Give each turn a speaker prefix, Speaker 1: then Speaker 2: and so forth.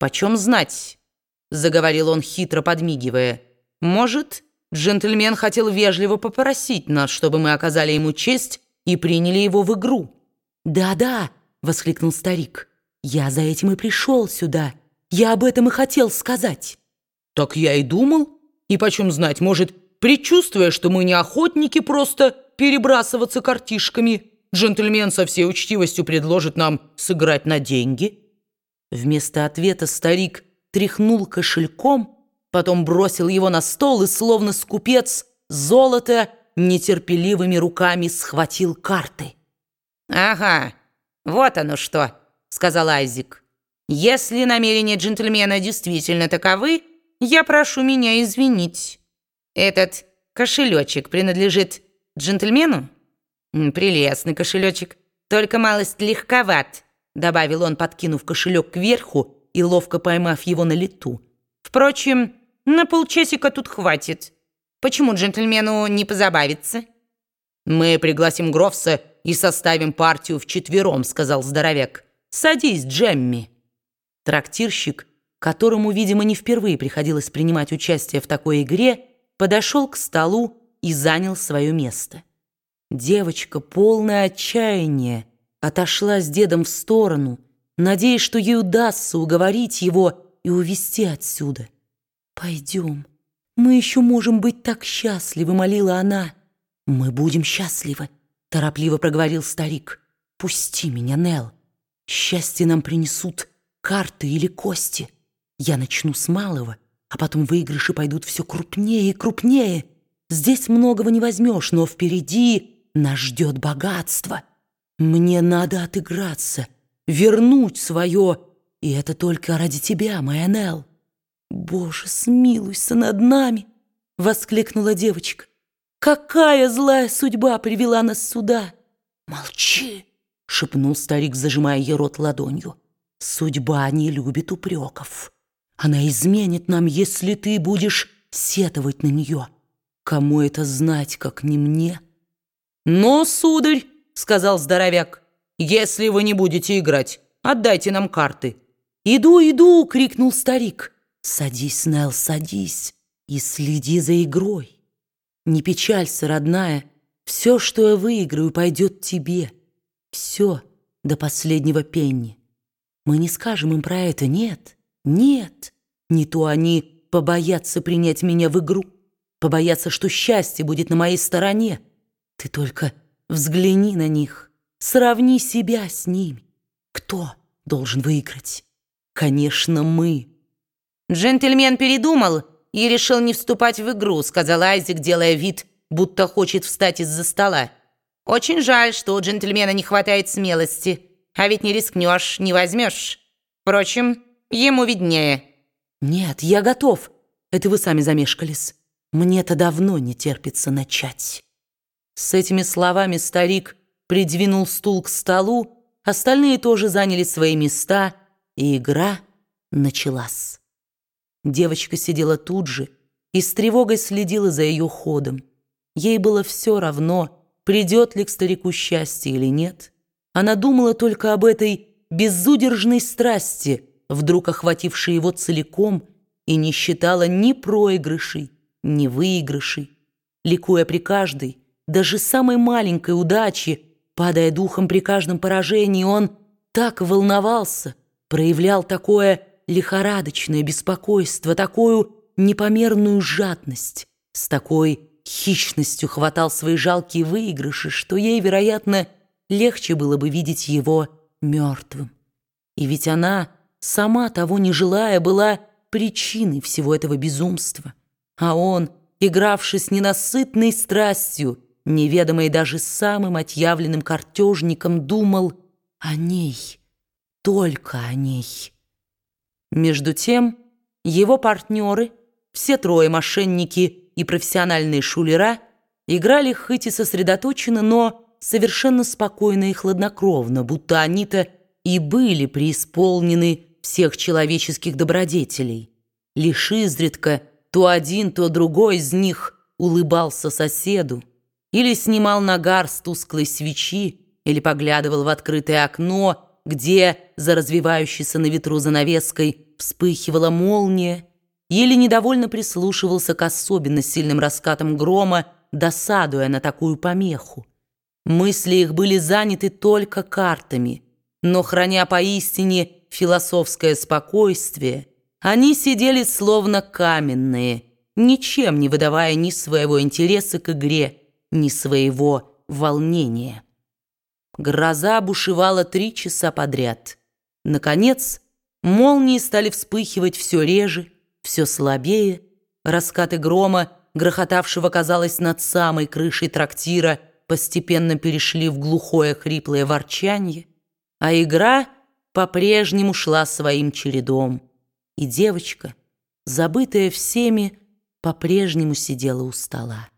Speaker 1: «Почем знать?» — заговорил он, хитро подмигивая. «Может, джентльмен хотел вежливо попросить нас, чтобы мы оказали ему честь и приняли его в игру».
Speaker 2: «Да-да», — воскликнул старик, — «я за этим и пришел сюда. Я об этом и хотел сказать».
Speaker 1: «Так я и думал. И почем знать, может, предчувствуя, что мы не охотники просто перебрасываться картишками, джентльмен со всей учтивостью предложит нам сыграть на деньги». Вместо ответа старик тряхнул кошельком, потом бросил его на стол и, словно скупец, золото нетерпеливыми руками схватил карты.
Speaker 3: «Ага, вот оно что», — сказал Айзик. «Если намерения джентльмена действительно таковы, я прошу меня извинить. Этот кошелечек принадлежит джентльмену?» «Прелестный кошелечек, только малость легковат», — добавил он, подкинув кошелек кверху и ловко поймав его на лету. «Впрочем, на полчасика тут хватит. Почему джентльмену не позабавиться?» «Мы пригласим Грофса и составим партию вчетвером», — сказал здоровяк. «Садись, Джемми». Трактирщик, которому, видимо, не впервые приходилось принимать участие в такой игре, подошел к столу и занял свое место. Девочка, полная отчаяния, отошла с дедом в сторону, надеясь, что ей удастся уговорить его и увести отсюда. «Пойдем, мы еще можем быть так счастливы», — молила она. «Мы будем счастливы», — торопливо проговорил старик. «Пусти меня, Нел. Счастье нам принесут карты или кости. Я начну с малого, а потом выигрыши пойдут все крупнее и крупнее. Здесь многого не возьмешь, но впереди нас ждет богатство». Мне надо отыграться, вернуть свое, и это только ради тебя, моя Нелл. Боже, смилуйся над нами, воскликнула девочка. Какая злая судьба привела нас сюда? Молчи, шепнул старик, зажимая ей рот ладонью. Судьба не любит упреков. Она изменит нам, если ты будешь сетовать на нее. Кому это знать, как не мне? Но, сударь, сказал здоровяк. «Если вы не будете играть, отдайте нам карты». «Иду, иду!» — крикнул старик. «Садись, Нелл, садись и следи за игрой. Не печалься, родная, все, что я выиграю, пойдет тебе. Все до последнего пенни. Мы не скажем им про это, нет, нет. Не то они побоятся принять меня в игру, побоятся, что счастье будет на моей стороне. Ты только Взгляни на них, сравни себя с ними. Кто должен выиграть? Конечно, мы. Джентльмен передумал и решил не вступать в игру, сказал Айзек, делая вид, будто хочет встать из-за стола. Очень жаль, что у джентльмена не хватает смелости. А ведь не рискнешь, не возьмешь. Впрочем, ему виднее.
Speaker 2: Нет, я готов. Это вы сами замешкались. Мне-то давно не терпится начать. С этими словами старик придвинул стул к столу, остальные тоже заняли свои места, и игра началась. Девочка сидела тут же и с тревогой следила за ее ходом. Ей было все равно, придет ли к старику счастье или нет. Она думала только об этой безудержной страсти, вдруг охватившей его целиком, и не считала ни проигрышей, ни выигрышей, ликуя при каждой, даже самой маленькой удачи, падая духом при каждом поражении, он так волновался, проявлял такое лихорадочное беспокойство, такую непомерную жадность, с такой хищностью хватал свои жалкие выигрыши, что ей, вероятно, легче было бы видеть его мертвым. И ведь она, сама того не желая, была причиной всего этого безумства. А он, игравший с ненасытной страстью, неведомый даже самым отъявленным картежником, думал о ней, только о ней. Между тем, его партнеры, все трое мошенники и профессиональные шулера, играли хоть и сосредоточенно, но совершенно спокойно и хладнокровно, будто они-то и были преисполнены всех человеческих добродетелей. Лишь изредка то один, то другой из них улыбался соседу, или снимал нагар с тусклой свечи, или поглядывал в открытое окно, где, за развивающейся на ветру занавеской, вспыхивала молния, или недовольно прислушивался к особенно сильным раскатам грома, досадуя на такую помеху. Мысли их были заняты только картами, но, храня поистине философское спокойствие, они сидели словно каменные, ничем не выдавая ни своего интереса к игре, ни своего волнения. Гроза бушевала три часа подряд. Наконец, молнии стали вспыхивать все реже, все слабее. Раскаты грома, грохотавшего, казалось, над самой крышей трактира, постепенно перешли в глухое хриплое ворчанье, а игра по-прежнему шла своим чередом, и девочка, забытая всеми, по-прежнему сидела у стола.